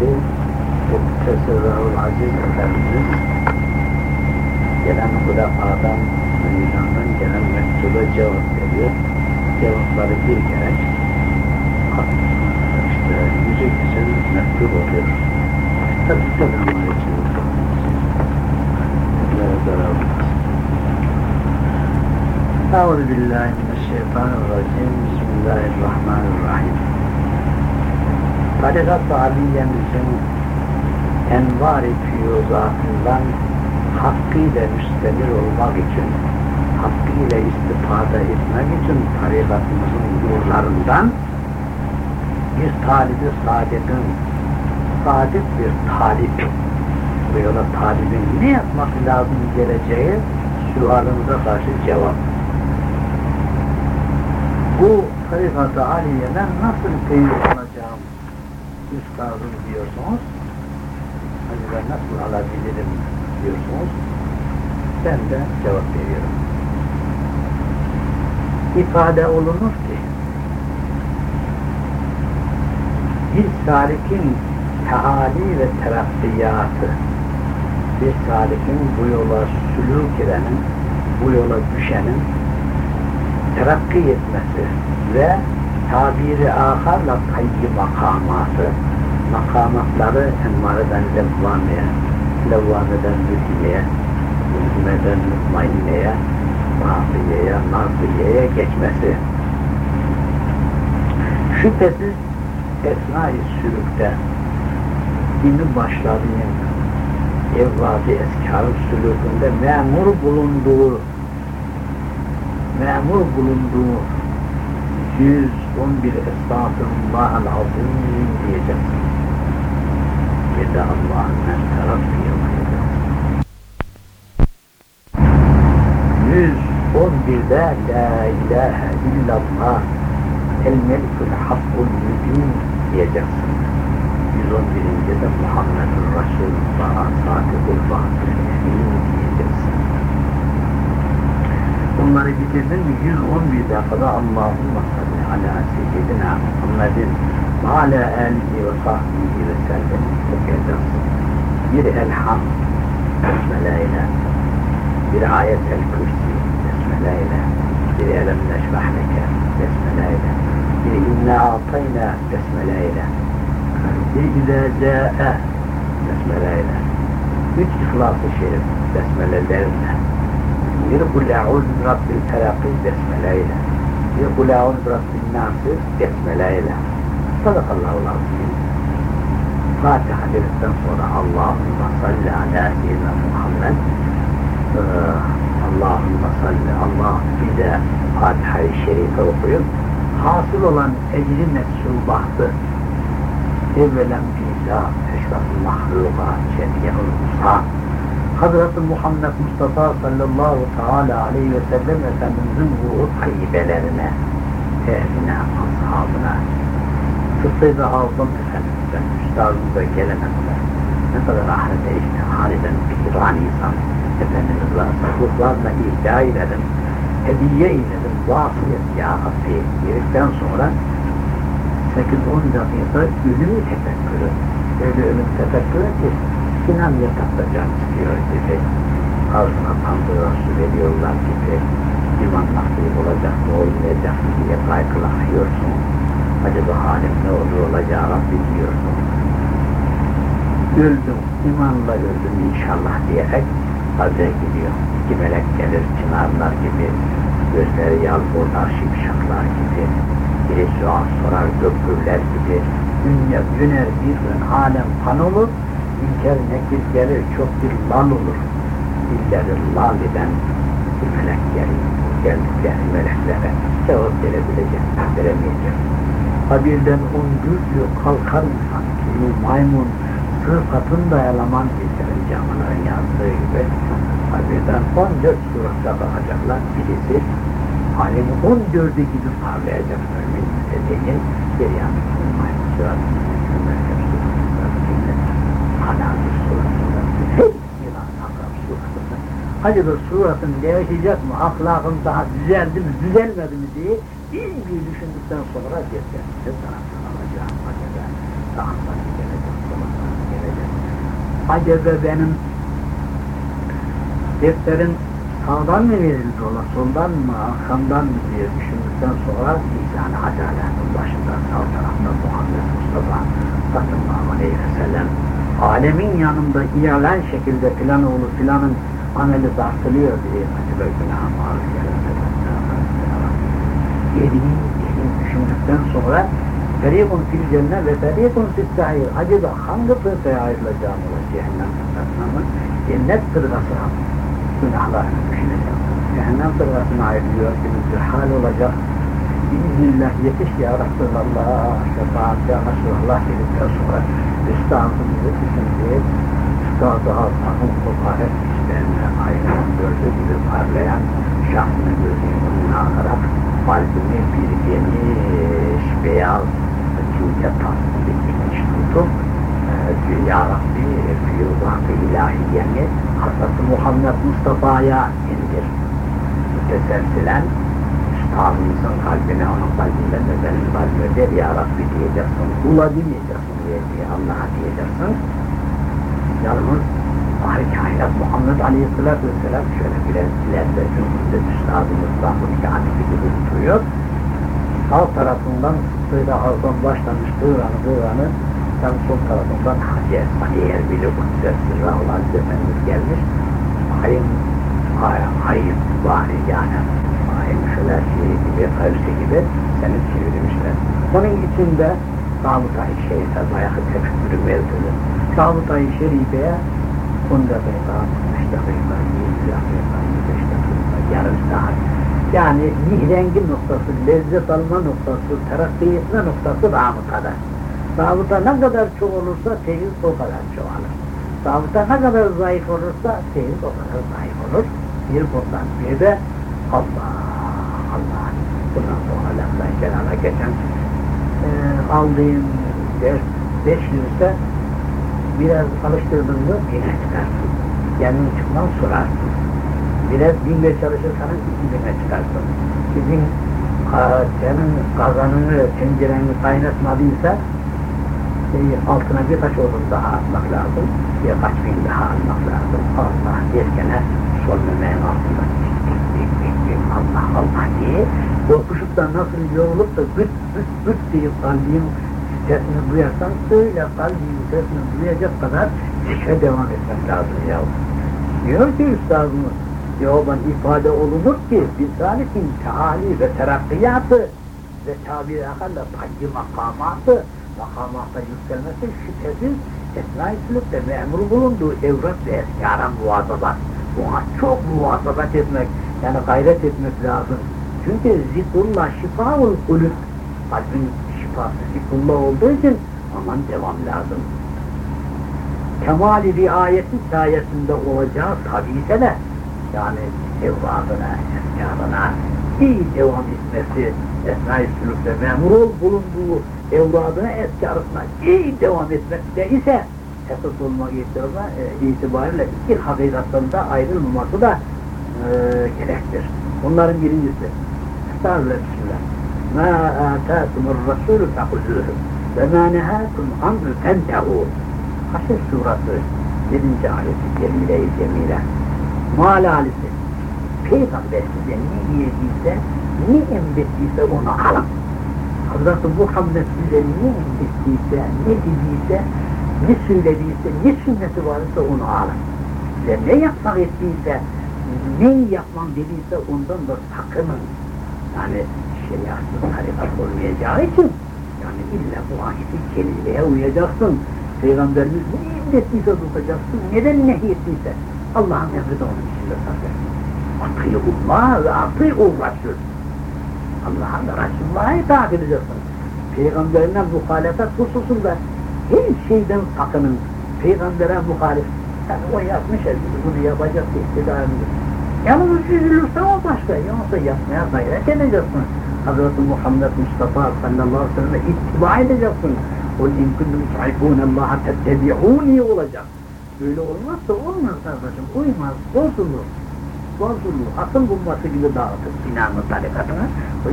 kıymetli Muktesirrahul Aziz Efendimiz gelen Hudafadan, Meydan'dan gelen mektuba cevap veriyor. Cevapları bir gerek işte yüzü için mektup oluyor. Tabi selamlar için. Zarar olmaz. Euzu billahi mineşşeytanirracim. Bismillahirrahmanirrahim. Tarikat-ı Aliye'mizin envar-ı füyuzatından hakkıyla müstemir olmak için, hakkıyla istifade etmek için tarikatımızın nurlarından bir talibi sadetin, sadık bir talip, bu yola talibin ne yapmak lazım geleceği sualımıza karşı cevap. Bu tarikat-ı Aliye'den nasıl olacağım üstadım diyorsunuz, acaba nasıl alabilirim diyorsunuz, ben de cevap veriyorum. İfade olunur ki, bir salikin teali ve terakkiyatı, bir salikin bu yola sülük edenin, bu yola düşenin terakki etmesi ve tabiri aharla kayyi makamatı, makamatları enmareden levvameye, levvameden müdhiye, müdhimeden mutmainneye, mafiyeye, naziyeye geçmesi. Şüphesiz esna-i sülükte dini başladığın evvadi eskarın sülükünde memur bulunduğu memur bulunduğu 111 Estağfirullahal azim diyeceksin. Bir de Allah'ın men tarafıyım 111'de La ilahe illallah El melikul hakkul mübin diyeceksin. 111'ince de Muhammedur Resulullah Sadıkul Bahtır Emin diyeceksin. Bunları bitirdin mi 111'de kadar Allahümme salli ala seyyidina Muhammedin ve ala alihi ve sahbihi ve sellem okuyacaksın. Bir elham besmele ile, bir ayet el kürsi besmele ile, bir elem neşrah leke besmele ile, bir inna atayna besmele ile, bir izâ câe besmele ile, üç ihlas-ı şerif besmelelerle, bir kul eûzü rabbil felakî besmele ile, bir kul eûzü rabbil nâsı besmele ile. Sadakallahu azim. Fatiha dedikten sonra Allahümme salli ala seyyidina Muhammed ee, Allahümme salli Allah bize Fatiha-i Şerife okuyun. Hasıl olan ecri mesubahtı evvelen biza eşraf-ı mahluka cemiye'ul musa Hazreti Muhammed Mustafa sallallahu teala aleyhi ve sellem Efendimizin ruhu tayyibelerine, ehline, ashabına, Tıbbı aldım Efendimiz'den, üstadımıza gelene kadar. Ne kadar ahirete işte haliden fikran insan. Efendimiz vasıflarla ihda eyledim, hediye eyledim, vasiyet ya Rabbi dedikten sonra 8-10 dakika ölüm tefekkürü. Öyle ölüm tefekkürü ki Sinan yatakta can istiyor gibi. Ağzına tanrıya su veriyorlar gibi. İman nasip olacak mı olmayacak mı diye kaygılanıyorsun. Acaba halim ne olur olacağı biliyorsun. Öldüm, imanla öldüm inşallah diyerek hazre gidiyor. İki melek gelir çınarlar gibi, gözleri yalborlar şimşaklar gibi, biri sual sorar göpürler gibi, dünya döner bir gün alem kan olur, İnkar nekir gelir, çok bir lal olur. Dilleri lal eden melek gelir. Geldikleri meleklere cevap verebilecek, veremeyecek. Kabirden on güçlü kalkar insan ki maymun sıfatında eleman getirir camına yazdığı gibi. Kabirden on dört suratta bakacaklar. Birisi alemin on dördü gibi parlayacak mümin dediğin bir yanı maymun suratı. Anamız suratında, hep yılan akram suratında. Acaba suratın değişecek mi, ahlakın daha düzeldi mi, düzelmedi mi diye bir düşündükten sonra. Ne taraftan alacağım acaba, sağından gelecek, solundan acaba benim defterin sağdan mı verildi ola, soldan mı, arkamdan mı diye düşündükten sonra mizan adaletin başında sağ tarafta Muhammed Mustafa sallallahu aleyhi ve alemin yanında iyalan şekilde filan oğlu filanın ameli tartılıyor diye günah maruz Yediğin, yediğin düşündükten sonra Ferikun fil cennet ve ferikun fil sahir. Acaba hangi fırkaya ayrılacağım ola cehennem fırkasının cennet fırkasına günahlarını düşüneceğim. Cehennem fırkasına ayrılıyor bir hal olacak. Bismillah yetiş ya Resulallah, şefaat ya Resulallah dedikten sonra üstadımızı düşündüğü üstadı Allah'ın mübarek işlerine aynı gördüğü gibi parlayan şahsını gözünün önüne alarak kalbini bir geniş beyaz cümle tasdik etmiş tutup e, Ya Rabbi füyuzat-ı ilahiyeni Hazreti Muhammed Mustafa'ya indir. Müteselsilen üstadımızın kalbine, onun kalbinden de benim kalbime der Ya Rabbi diyeceksin, kula demeyeceksin diye Allah'a diyeceksin. Yalnız Ahri kainat Muhammed Aleyhisselatü Vesselam şöyle biraz ileride cümlede üstadımızdan bu ikadeti gibi tutuyor. Sağ tarafından böyle ağzından başlamış dığranı dığranı tam sol tarafından Hacı Esmani Erbili Kudüs'e sırra olan Efendimiz gelmiş. Ayın, ayın, ayın bari yani. Şöyle şey gibi, kavsi gibi seni çevirmişler. Onun içinde Davut-i Şerif'e bayağı tefekkürü mevzudu. Davut-i Şerif'e 10 dakika, 5 dakika, 20 dakika, 25 dakika, yarım saat. Yani mihrengi noktası, lezzet alma noktası, terakki etme noktası rabıtada. Rabıta ne kadar çok olursa teyit o kadar çoğalır. Rabıta ne kadar zayıf olursa teyit o kadar zayıf olur. Bir bundan bir de Allah, Bundan sonra laftan kenara geçen e, aldığım ders 500'de biraz alıştırdın mı yine çıkarsın. Kendin çıkman sorarsın. Biraz binle çalışırsanız iki bine çıkarsın. Sizin senin kazanını, tencereni kaynatmadıysa şey, altına bir taş odun daha atmak lazım. Bir kaç bin daha atmak lazım. Allah derkene sol memeğin altında Allah Allah diye korkuşup da nasıl yorulup da gıt gıt gıt diye kalbin sesini duyarsan öyle kalbin sesini duyacak kadar zikre devam etmek lazım ya. Diyor ki üstadımız, yoldan ifade olunur ki bir salikin teali ve terakkiyatı ve tabiri akalla tacci makamatı makamata yükselmesi şüphesiz esna-i sülükte memur bulunduğu evrak ve eskara muvazabat. Buna çok muvazabat etmek, yani gayret etmek lazım. Çünkü zikrullah şifaul kulüp, kalbin şifası zikrullah olduğu için aman devam lazım. Kemali riayeti sayesinde olacağı tabi de yani evladına, eskarına iyi devam etmesi, esna-i sülükte memur ol bulunduğu evladına, eskarına iyi devam etmekte ise esas olmak e, itibariyle iki hakikattan da ayrılmaması da e, gerektir. Bunların birincisi ısrarla etsinler. Ma âtâkumur rasûlü fehuzûhü ve mâ nehâkum anhu fentehû. Haşr surası 7. ayeti cemile-i cemile. Malalisi. Peygamber size ne diyecekse, ne emrettiyse onu alın. Hazreti Muhammed size ne emrettiyse, ne dediyse, ne söylediyse, ne sünneti varsa onu alın. Size ne yapmak ettiyse, neyi yapmam dediyse ondan da sakının. Yani şeriatsız tarikat olmayacağı için yani illa bu ayeti kelimeye uyacaksın. Peygamberimiz ne emrettiyse tutacaksın, neden nehyettiyse Allah'ın emri de onun içinde sakın. Atıyullah ve atıyul Rasul. Allah'a da Resulullah'a itaat edeceksin. Peygamberine muhalefet hususunda her şeyden sakının. Peygambere muhalif. Yani o yapmış elbette, bunu yapacak iktidarını. Yalnız üzülürse o başka, yoksa yapmaya gayret edeceksin. Hazreti Muhammed Mustafa sallallahu aleyhi ve sellem'e ittiba edeceksin. O in kuntum tuhibbûne Allah'a tettebi'ûni olacak. Böyle olmazsa olmaz kardeşim, uymaz, bozulur. Bozulur, akıl bulması gibi dağıtır binanın tarikatını.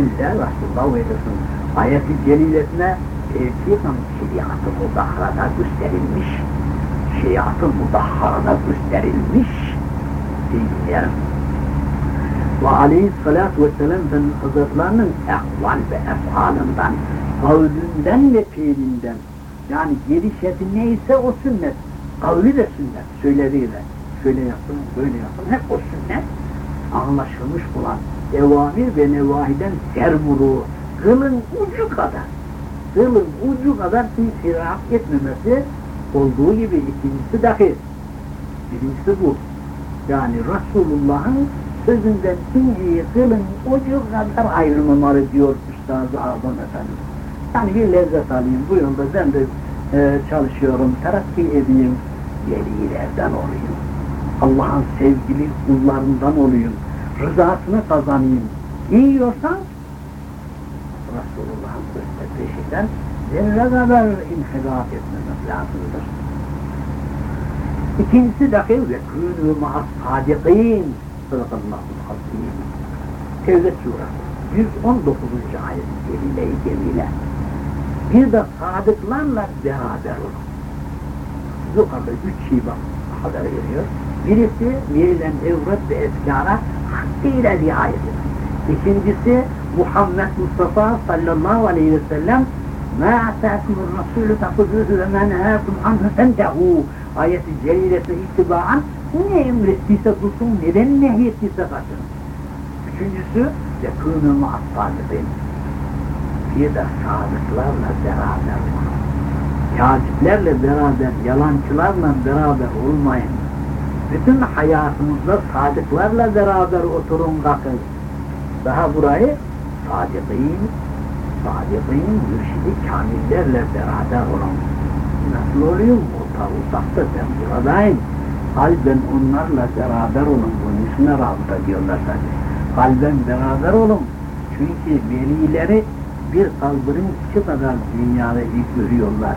Yüzden Resulullah verirsin. Ayet-i Celilesine tevfikan şeriatı muzahrada gösterilmiş. şeriatı mudahharada gösterilmiş dinleyelim. Ve aleyhissalatü vesselam Efendimiz Hazretlerinin ehval ve efalından, kavlünden ve fiilinden, yani gelişeti neyse o sünnet, kavli de sünnet, söylediği de, şöyle yapın, böyle yapın, hep o sünnet, anlaşılmış olan evamir ve nevahiden servuru, kılın ucu kadar, kılın ucu kadar infiraf etmemesi olduğu gibi ikincisi dahi, birincisi bu. Yani Resulullah'ın sözünden inciyi kılın ucu kadar ayrılmamalı diyor Üstad-ı Azam Efendimiz. Yani bir lezzet alayım bu yolda ben de e, çalışıyorum, terakki edeyim, velilerden olayım. Allah'ın sevgili kullarından olayım, rızasını kazanayım. Yiyorsan Resulullah'ın gösterdiği şeyden zerre kadar inhilaf etmemek lazımdır. İkincisi dahi ve kûnû ma'as sadiqîn Sadakallahul azim. Tevbe suresi 119. ayet celile-i cemile. Bir de sadıklarla beraber olun. Yukarıda üç şey bak haber veriyor. Birisi verilen evret ve eskara hakkıyla riayet edin. İkincisi Muhammed Mustafa sallallahu aleyhi ve sellem مَا اَتَاكُمُ الرَّسُولُ فَخُذُوهُ وَمَا نَهَاكُمْ عَنْهُ فَانْتَهُوا ayeti celilesine itibaren niye emrettiyse tutun, neden nehyettiyse kaçın. Üçüncüsü, yakın-ı muhabbâlibin. Bir de sadıklarla beraber olun. Beraber, yalancılarla beraber olmayın. Bütün hayatımızda sadıklarla beraber oturun, kalkın. Daha burayı sadıkîn, sadıkîn, mürşidi kamillerle beraber olun. Nasıl oluyor? Orta uzakta ben buradayım. Kalben onlarla beraber olun. Bunun ismine rabıta diyorlar tabi. Kalben beraber olun. Çünkü velileri bir kalbinin içi kadar dünyada görüyorlar.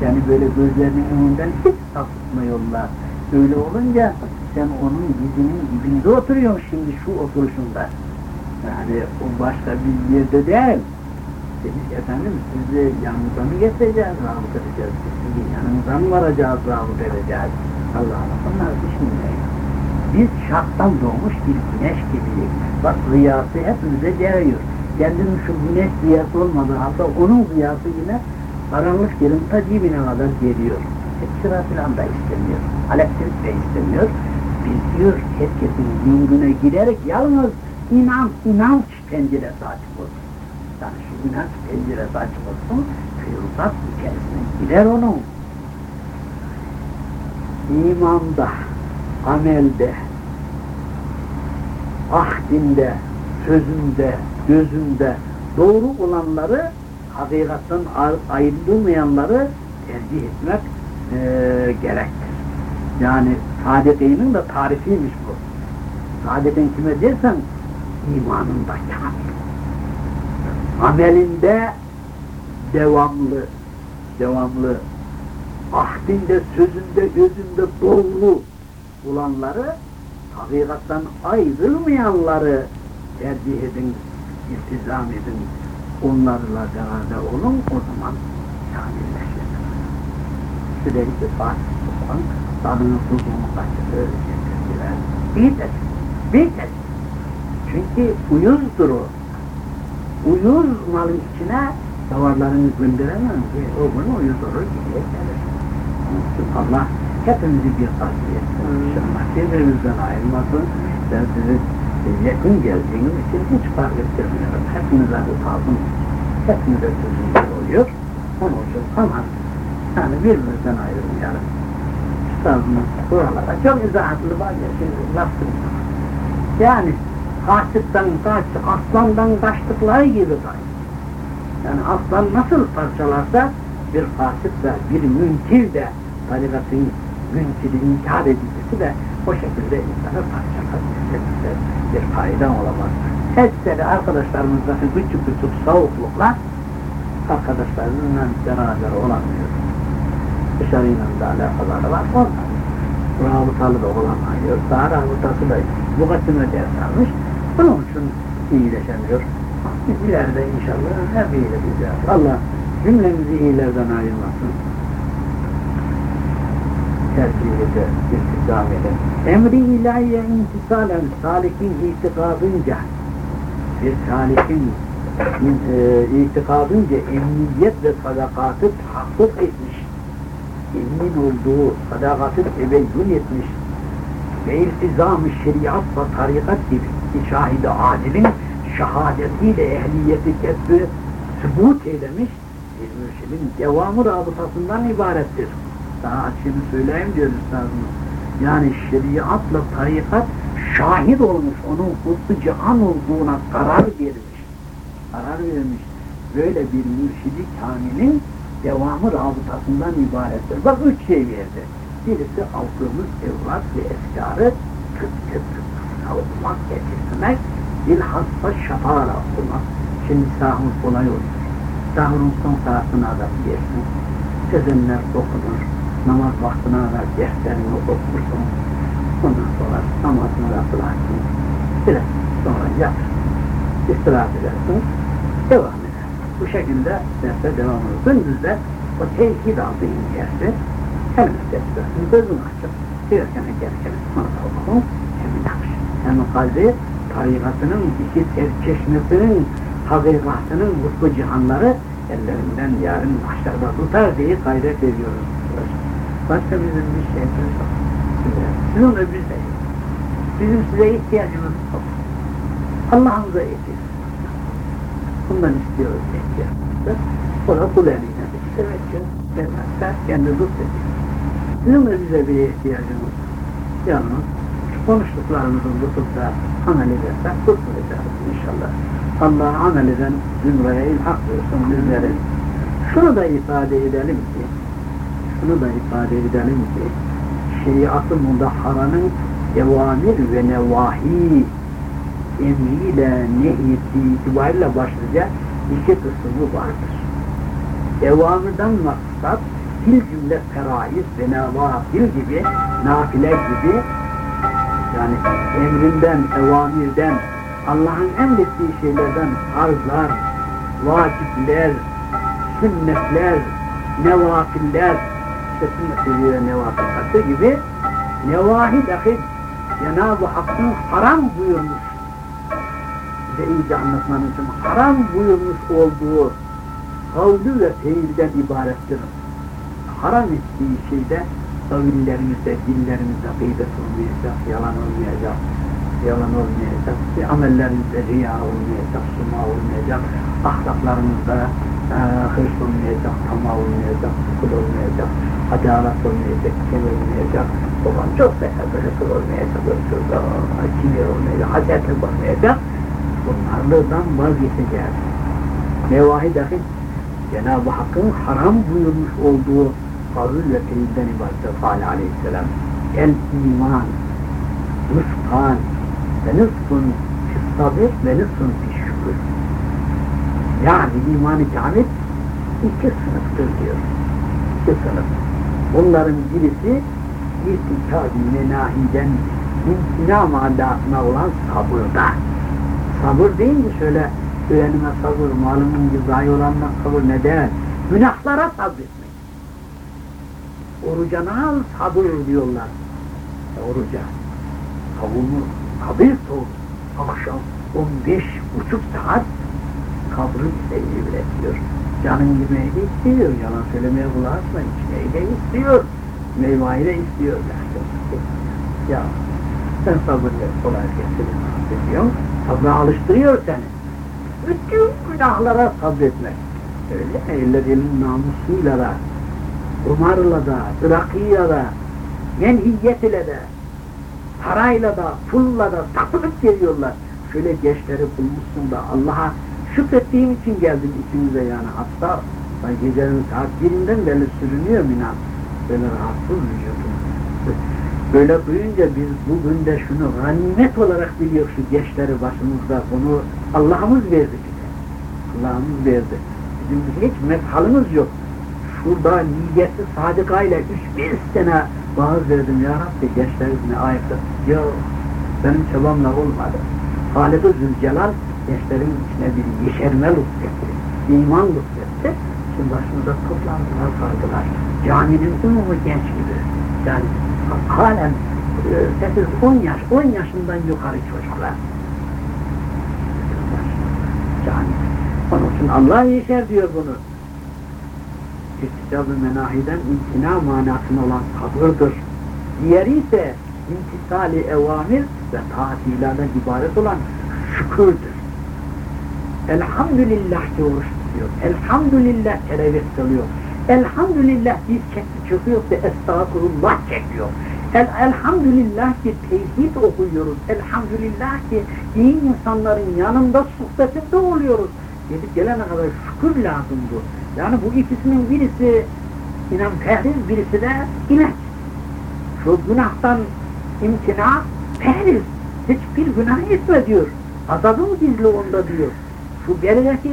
Seni böyle gözlerinin önünden hiç sapıtmıyorlar. Öyle olunca sen onun yüzünün dibinde oturuyorsun şimdi şu oturuşunda. Yani o başka bir yerde değil. Demiş efendim sizi yanınıza mı getireceğiz, rahmet edeceğiz, sizi yanınıza mı varacağız, rahmet edeceğiz. Allah'ım bunlar düşünmeyin. Biz şarttan doğmuş bir güneş gibiyiz. Bak rüyası hepimize değiyor. Kendinin şu güneş rüyası olmadığı halde onun rüyası yine karanlık yerin ta dibine kadar geliyor. Sıra filan da istemiyor. Elektrik de istemiyor. Biz diyor herkesin yunguna giderek yalnız inan, inanç penceresi açık olsun. Yani şu inanç penceresi açık olsun, fiyuzat içerisine gider onun. İmanda, amelde, ahdinde, sözünde, gözünde doğru olanları hakikatten ayrılmayanları tercih etmek e, gerektir. Yani saadetinin de tarifiymiş bu. Saadetin kime dersen imanında kamil. Amelinde devamlı, devamlı, ahdinde, sözünde, gözünde doğru olanları, hakikatten ayrılmayanları tercih edin, iltizam edin, onlarla beraber olun, o zaman kamilleşir. Sürekli fatih olan, tadını tuzunu kaçırır, getirdiler. Bitir, bitir. Çünkü uyuzdur o. Uyuz malın içine davarlarını gönderemem ki o bunu uyuz olur gelir. Allah hepimizi bir tasfiye etsin. İnşallah birbirimizden ayrılmasın. Ben sizi yakın geldiğiniz için hiç fark ettirmiyorum. Hepinize bu tarzım, hepinize sözüm oluyor. Onun için aman, yani birbirimizden ayrılmayalım. Üstadımız buralara çok izahatlı var ya, şimdi lafım. Yani kaçtıktan kaçtık, aslandan kaçtıkları gibi kaç. Yani aslan nasıl parçalarsa bir fasık da, bir münkir de, tarikatın münkiri inkar edicisi de o şekilde insanı parçalar. Hepsi bir fayda olamaz. Hepsi arkadaşlarımızdaki küçük küçük soğukluklar arkadaşlarımızla beraber olamıyor. Dışarıyla da alakaları var. Onlar rabıtalı da olamıyor. Daha rabıtası da bu kaçına ders almış. Bunun için iyileşemiyor. Biz ileride inşallah hep iyileşeceğiz. Allah cümlemizi iyilerden ayırmasın. tercihede iltizam edin. Emri ilahiye intisalen salikin itikadınca bir salikin e, itikadınca emniyet ve sadakatı tahakkuk etmiş. Emin olduğu sadakatı tebeyyün etmiş ve iltizam-ı şeriat ve tarikat gibi şahidi adilin şehadetiyle ehliyeti kesbi sübut eylemiş mürşidin devamı rabıtasından ibarettir. Daha açığını söyleyeyim diyor üstadımız. Yani şeriatla tarikat şahit olmuş, onun kutlu cihan olduğuna karar vermiş. Karar vermiş. Böyle bir mürşidi kamilin devamı rabıtasından ibarettir. Bak üç şey verdi. Birisi aldığımız evlat ve efkarı tıp tıp tıp okumak, getirmek, bilhassa şafalar okumak. Şimdi sahur kolay olur. Sahurun son saatine adam yersin. Sezenler okunur. Namaz vaktine kadar derslerini okursun. Ondan sonra namazını da kılarsın. Biraz sonra yatır. İstirahat edersin. Devam eder. Bu şekilde derse devam olur. Gündüzde o tevhid aldı incersi. Hem istersin, gözünü açıp, diyorken gereken sonra okum, hem nakş. Hem kalbi tarikatının iki çeşmesinin hakikatının mutlu cihanları ellerinden yarın mahşerde tutar diye gayret ediyoruz. Başka bizim bir şeyimiz yok. Sizin de bizde. Bizim size ihtiyacımız yok. Allah'ımıza ihtiyacımız yok. Bundan istiyoruz ihtiyacımızda. O da kul eliyle bir teveccüh vermezse kendi lütfediyor. Sizin de bize bir ihtiyacımız. Yalnız konuştuklarımızın tutup da amel edersek kurtulacağız inşallah. Allah amel eden zümreye ilhak buyursun bizleri. Şunu da ifade edelim ki, şunu da ifade edelim ki, şeriat-ı mudahharanın devamir ve nevahi emriyle nehyettiği itibariyle başlıca iki kısmı vardır. Devamirden maksat fil cümle feraiz ve nevafil gibi, nafile gibi yani emrinden, evamirden, Allah'ın emrettiği şeylerden arzlar, vacipler, sünnetler, nevafiller, işte sünnet ve nevafil gibi nevahi dahi Cenab-ı Hakk'ın haram buyurmuş. Bize iyice anlatmanın için haram buyurmuş olduğu kavlu ve fiilden ibarettir. Haram ettiği şeyde kavillerimizde, dillerimizde gıybet olmayacak, yalan olmayacak, yalan olmayacak, amellerimizde riya olmayacak, suma olmayacak, ahlaklarımızda e, hırs olmayacak, tamah olmayacak, kul olmayacak, adalet olmayacak, kim olmayacak, olan çok veya hırsız olmayacak, hırsız, kibir olmayacak, hasetlik olmayacak, bunlardan vazgeçeceğiz. Nevahi dahi Cenab-ı Hakk'ın haram buyurmuş olduğu kavl ve fiilden ibarettir. Fâle aleyhisselam. El iman, nuskan ve nusfun sabir ve nusfun şükür. Yani iman-ı kamil iki sınıftır diyor. İki sınıf. Bunların birisi irtikâb-i menahiden imtina maddasına olan sabırda. Sabır deyince şöyle öğrenime sabır, malımın zayi olanına sabır ne der? Günahlara sabretmek. Oruca al sabır diyorlar. E, oruca. Tavuğunu kabir soğuk. Akşam 15 buçuk saat kabrı bize diyor. Canın yemeği istiyor. Yalan söylemeye bulaşma. İçmeyi de istiyor. Meyveyi de istiyor. Ya sen sabır ver. Kolay gelsin. Diyor. Sabra alıştırıyor seni. Bütün günahlara sabretmek. Öyle ellerinin namusuyla da, kumarla da, ırakıyla da, menhiyet ile de, parayla da, pulla da takılıp geliyorlar. Şöyle gençleri bulmuşsun da Allah'a şükrettiğim için geldim içimize yani. Hatta gecenin saat birinden beri sürünüyor minan. Böyle rahatsız vücudum. Böyle duyunca biz bugün de şunu ganimet olarak biliyoruz şu gençleri başımızda. Bunu Allah'ımız verdi bize. Allah'ımız verdi. Bizim hiç mefhalımız yok. Şurada niyeti sadıkayla üç bir sene vaaz verdim ya Rabbi gençlerine ayakta. Yok benim çabamla olmadı. Halik-i Zülcelal gençlerin içine bir yeşerme lütfetti. İman lütfetti. Şimdi başımıza toplandılar, kaldılar. Caminin umumu genç gibi. Yani halen 8-10 yaş, 10 yaşından yukarı çocuklar. Yani onun için Allah yeşer diyor bunu. İsticab-ı menahiden imtina manasına olan sabırdır. Diğeri ise imtisali evamir ve taatilerden ibaret olan şükürdür. Elhamdülillah ki oruç tutuyor. Elhamdülillah teravih kılıyor. Elhamdülillah biz çekti çıkıyor ve estağfurullah çekiyor. El, elhamdülillah ki tevhid okuyoruz. Elhamdülillah ki iyi insanların yanında sohbetinde oluyoruz. Gidip gelene kadar şükür lazım bu. Yani bu ikisinin birisi inan perhiz, birisi de ilaç. Şu günahtan imtina perhiz. Hiçbir günah etme diyor. Azabın gizli onda diyor. Şu gerideki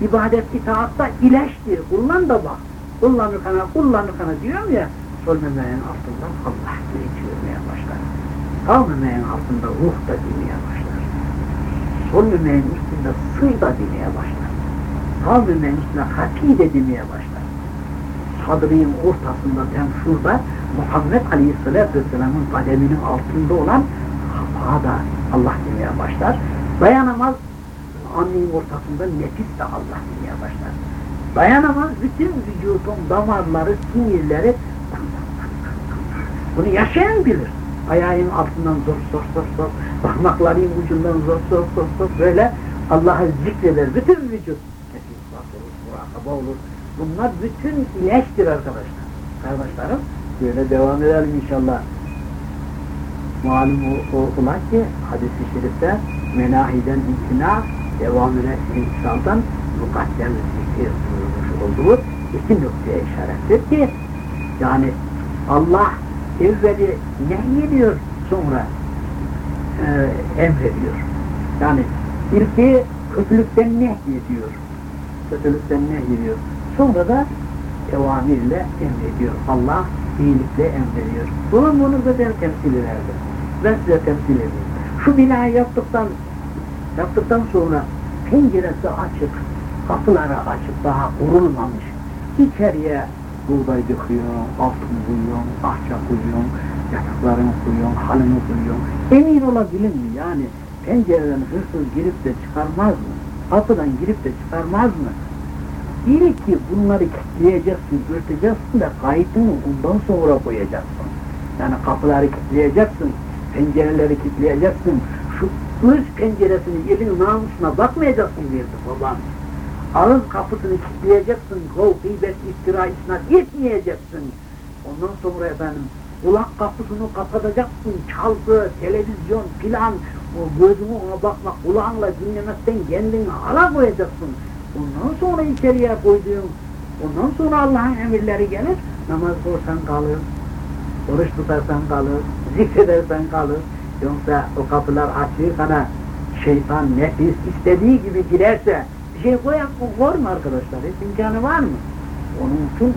ibadet itaatta ilaçtır. Kullan da bak. Kullanırkana, kullanırkana diyorum ya, sol memeğin altından Allah geçiyormaya başlar. Sağ memeğin altında ruh da dinmeye başlar. Sol memeğin üstünde sır da dinmeye başlar. Sağ memeğin üstünde hati de dinmeye başlar. Sadrın ortasında tam şurada Muhammed Aleyhisselatü Vesselam'ın kademinin altında olan kapağı da Allah demeye başlar. Dayanamaz annenin ortasında nefis de Allah demeye başlar. Dayanamaz bütün vücudun damarları, sinirleri bunu yaşayan bilir. Ayağın altından zor zor zor zor, parmakların ucundan zor zor zor zor böyle Allah'ı zikreder. Bütün vücut murakaba olur. Bunlar bütün ilaçtır arkadaşlar. Kardeşlerim böyle devam edelim inşallah. Malum olan ki hadis-i şerifte menahiden imtina devam eden insandan mukaddem zikir buyurmuş olduğu iki noktaya işarettir ki yani Allah evveli nehyediyor sonra e, emrediyor. Yani ilki kötülükten nehyediyor. Kötülükten nehyediyor. Sonra da evamirle emrediyor. Allah iyilikle emrediyor. Bunun bunu da ben temsil ederdim. Ben size temsil edeyim. Şu binayı yaptıktan yaptıktan sonra penceresi açık, kapıları açık, daha kurulmamış. İçeriye buğday döküyorsun, altın koyuyorsun, ahça koyuyorsun, yataklarını koyuyorsun, halını koyuyorsun. Emin olabilir mi? Yani pencereden hırsız girip de çıkarmaz mı? Kapıdan girip de çıkarmaz mı? İyi ki bunları kilitleyeceksin, örteceksin de kaydını ondan sonra koyacaksın. Yani kapıları kilitleyeceksin, pencereleri kilitleyeceksin. Şu ırz penceresini elin namusuna bakmayacaksın derdi babam. Ağız kapısını kilitleyeceksin, kol, gıybet, iftira, isnat etmeyeceksin. Ondan sonra efendim kulak kapısını kapatacaksın, çalgı, televizyon, filan, o gözünü ona bakmak, kulağınla dinlemekten kendini ala koyacaksın. Ondan sonra içeriye koyduğun, ondan sonra Allah'ın emirleri gelir, namaz kılsan kalır, oruç tutarsan kalır, zikredersen kalır. Yoksa o kapılar açığı kadar şeytan, nefis istediği gibi girerse bir şey koyan var mı arkadaşlar? Hiç imkanı var mı? Onun için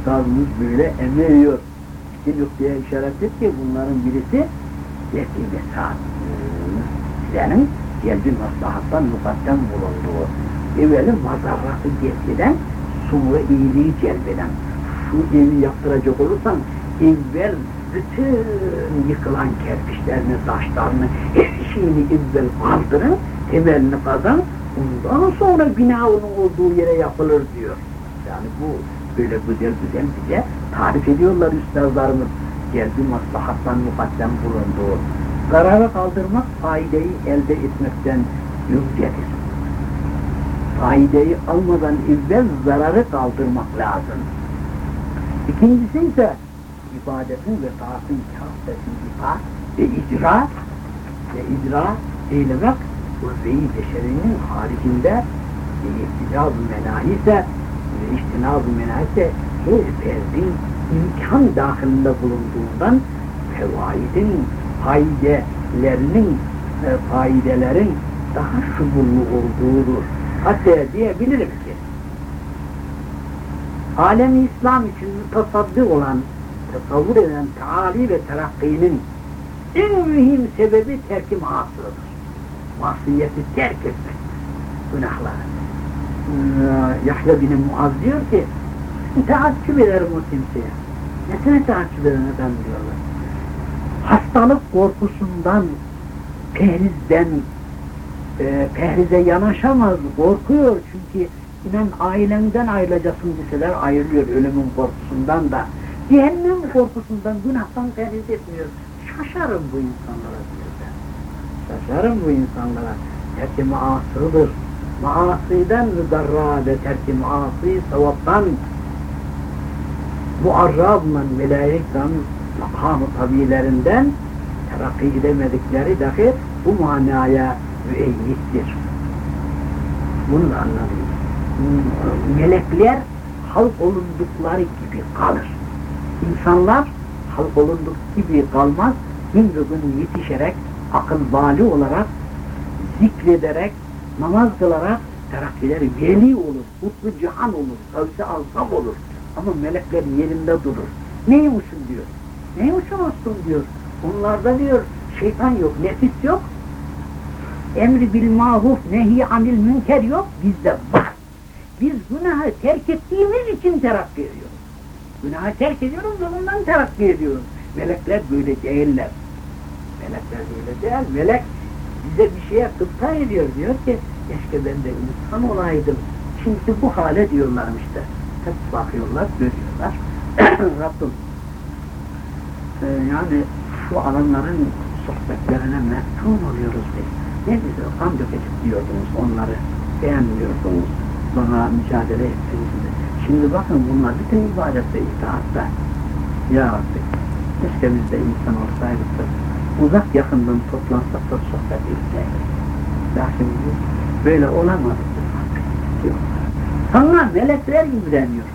Üstadımız böyle emrediyor. İki noktaya işaret et ki bunların birisi yetki ve saat. Senin geldi maslahattan mukaddem bulunduğu evveli mazarratı getiren, sonra iyiliği celbeden. Şu evi yaptıracak olursan, evvel bütün yıkılan kerpiçlerini, taşlarını, her şeyini evvel kaldırın, temelini kazan, ondan sonra bina onun olduğu yere yapılır diyor. Yani bu böyle güzel güzel bize tarif ediyorlar üstadlarımız. Geldi maslahattan mukaddem bulunduğu. Zararı kaldırmak faydeyi elde etmekten yüzcedir faydeyi almadan evvel zararı kaldırmak lazım. İkincisi ise ibadetin ve taatın kâfetin itaat ve icra ve icra eylemek uzve-i beşerinin haricinde ve ihticab-ı menahise ve iştinab-ı menahise her ferdin imkan dahilinde bulunduğundan fevaidin, faydelerinin, e, faydelerin daha şubullu olduğudur. Hatta diyebilirim ki alemi İslam için mutasaddi olan, tasavvur eden taali ve terakkinin en mühim sebebi terki masıdır. Masiyeti terk etmek, günahları. Ee, Yahya bin Muaz diyor ki, itaatkü ederim o kimseye. Nesine takip eden adam diyorlar. Hastalık korkusundan, pehrizden, e, pehrize yanaşamaz, korkuyor çünkü inan ailenden ayrılacaksın deseler ayrılıyor ölümün korkusundan da. Cehennem korkusundan, günahtan perhiz etmiyor. Şaşarım bu insanlara diyor ben. Şaşarım bu insanlara. Terki maasıdır. Maasiden müdarra ve terki maası sevaptan muarrabla melaikten makamı tabilerinden terakki edemedikleri dahi bu manaya müeyyittir. Bunu da anlamayın. Melekler halk olundukları gibi kalır. İnsanlar halk olunduk gibi kalmaz, gün ve gün yetişerek, akıl bali olarak, zikrederek, namaz kılarak terakkileri veli olur, mutlu cihan olur, kavsi alsam olur. Ama melekler yerinde durur. Neymişsin diyor. Neymişsin olsun diyor. Onlarda diyor şeytan yok, nefis yok. Emri bil mahuf, nehi anil münker yok. Bizde var. Biz günahı terk ettiğimiz için terakki ediyoruz. Günahı terk ediyoruz ve ondan terakki ediyoruz. Melekler böyle değiller. Melekler böyle değil. Melek bize bir şeye kıpta ediyor. Diyor ki keşke ben de insan olaydım. Şimdi bu hale diyorlar işte. Hep bakıyorlar, görüyorlar. Rabbim e, yani şu adamların sohbetlerine meftun oluyoruz biz. Ne güzel kan dökecek diyordunuz onları. Beğenmiyordunuz. Sonra mücadele ettiniz. Şimdi bakın bunlar bütün ibadette itaatta. Ya Rabbi, keşke biz de insan olsaydık da uzak yakından toplansak da sohbet etseydik. Lakin biz böyle olamadık. Sana melekler imreniyor.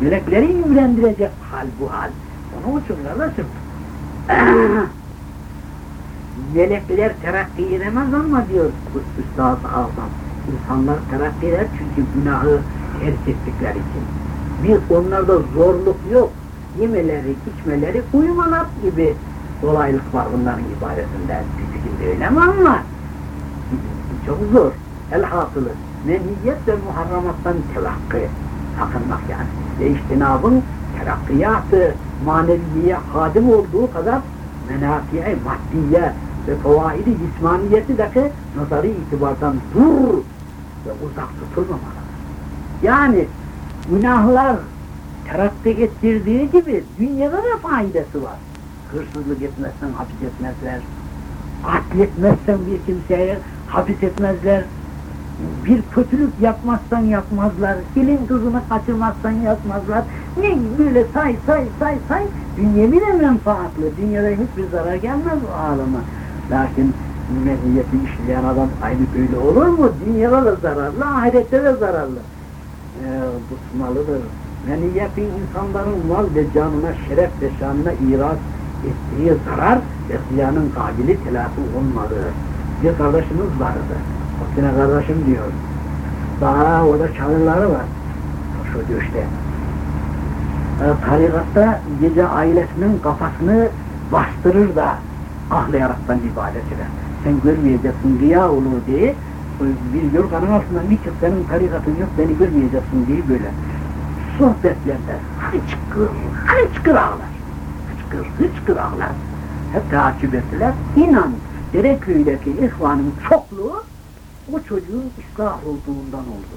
Melekleri imrendirecek hal bu hal. Onun için kardeşim melekler terakki edemez ama diyor Üstad Azam. İnsanlar terakki eder çünkü günahı terk ettikleri için. Bir onlarda zorluk yok. Yemeleri, içmeleri, uyumalar gibi kolaylık var bunların ibadetinde. Küçükünde öyle mi ama çok zor. Elhasılı menhiyet ve muharramattan telakki sakınmak yani. Ve iştinabın terakkiyatı maneviye hadim olduğu kadar menafiye maddiye ve fevaidi cismaniyeti dahi nazari itibardan dur ve uzak tutulmamalı. Yani günahlar terakki ettirdiği gibi dünyada da faydası var. Hırsızlık etmezsen hapis etmezler. Katletmezsen bir kimseye hapis etmezler. Bir kötülük yapmazsan yapmazlar. Dilin kızını kaçırmazsan yapmazlar. Ne böyle say say say say. Dünyevi de menfaatlı. Dünyada hiçbir zarar gelmez o alama. Lakin mehiyeti işleyen adam aynı böyle olur mu? Dünyada da zararlı, ahirette de zararlı. Ee, tutmalıdır. Meniyetin insanların mal ve canına, şeref ve şanına iraz ettiği zarar ve ziyanın kabili telafi olmadı. Bir kardeşimiz vardı. Yine kardeşim diyor. Daha orada çadırları var. Şu düşte. Ee, tarikatta gece ailesinin kafasını bastırır da ahlayaraktan ibadet eder. Sen görmeyeceksin riya olur diye bir yorganın altından bir çık senin tarikatın yok beni görmeyeceksin diye böyle sohbetlerde hıçkır, hıçkır ağlar. Hıçkır, hıçkır ağlar. Hep takip ettiler. İnan Dereköy'deki ihvanın çokluğu o çocuğun ıslah olduğundan oldu.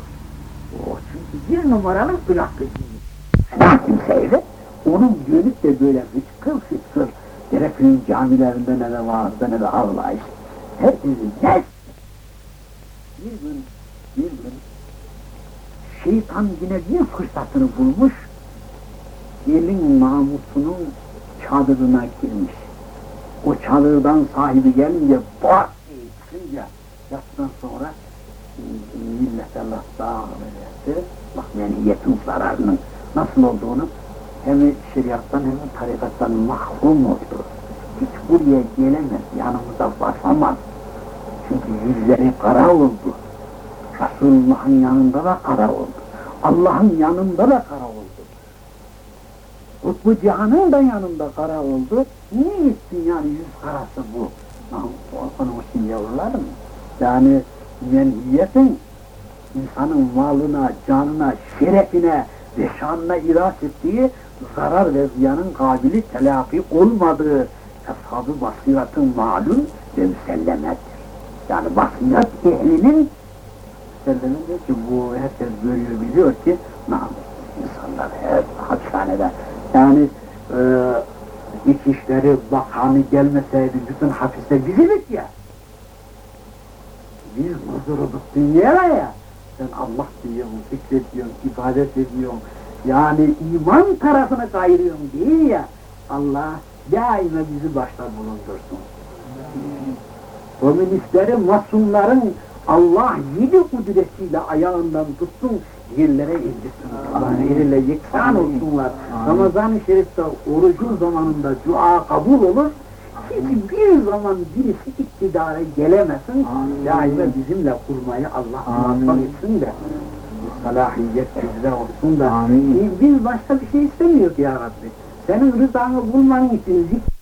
O çünkü bir numaralı ıraklı değil. Fena kimseydi. Onun dönüp de böyle hıçkır hıçkır Dereköy'ün camilerinde ne de vaazda ne de avlayış. Hepsi ne? Bir gün, bir gün şeytan yine bir fırsatını bulmuş, elin namusunun çadırına girmiş. O çadırdan sahibi gelince bak diye çıkınca yattıktan sonra millete Allah dağılır Bak meniyetin zararının nasıl olduğunu hem şeriattan hem tarikattan mahrum oldu. Hiç buraya gelemez, yanımıza basamaz. Çünkü yüzleri kara oldu. Resulullah'ın yanında da kara oldu. Allah'ın yanında da kara oldu. Kutbu Cihan'ın da yanında kara oldu. Niye etsin yani yüz karası bu? Onun için yavrularım. Yani menhiyetin insanın malına, canına, şerefine ve şanına iras ettiği zarar ve ziyanın kabili telafi olmadığı eshab-ı basiratın malum ve müsellemettir. Yani basirat ehlinin müsellemettir ki bu herkes görüyor biliyor ki namus insanlar hep hapishanede. Yani e, İçişleri Bakanı gelmeseydi bütün hapiste bizimik ya. Biz huzuruduk dünyaya ya. Sen Allah diyorsun, zikrediyorsun, ibadet ediyorsun. Yani iman tarafını kayırıyorsun değil ya. Allah daima bizi başta bulundursun. Komünistlerin, masumların Allah yedi kudretiyle ayağından tutsun, yerlere indirsin. Allah'ın eliyle yeksan olsunlar. Ramazan-ı Şerif'te orucun zamanında dua kabul olur. Hiçbir zaman birisi iktidara gelemesin. Daima bizimle kurmayı Allah muvaffak etsin de. Salahiyet bizde olsun da. Biz başka bir şey istemiyoruz ya Rabbi. Senin rızanı bulman için zikr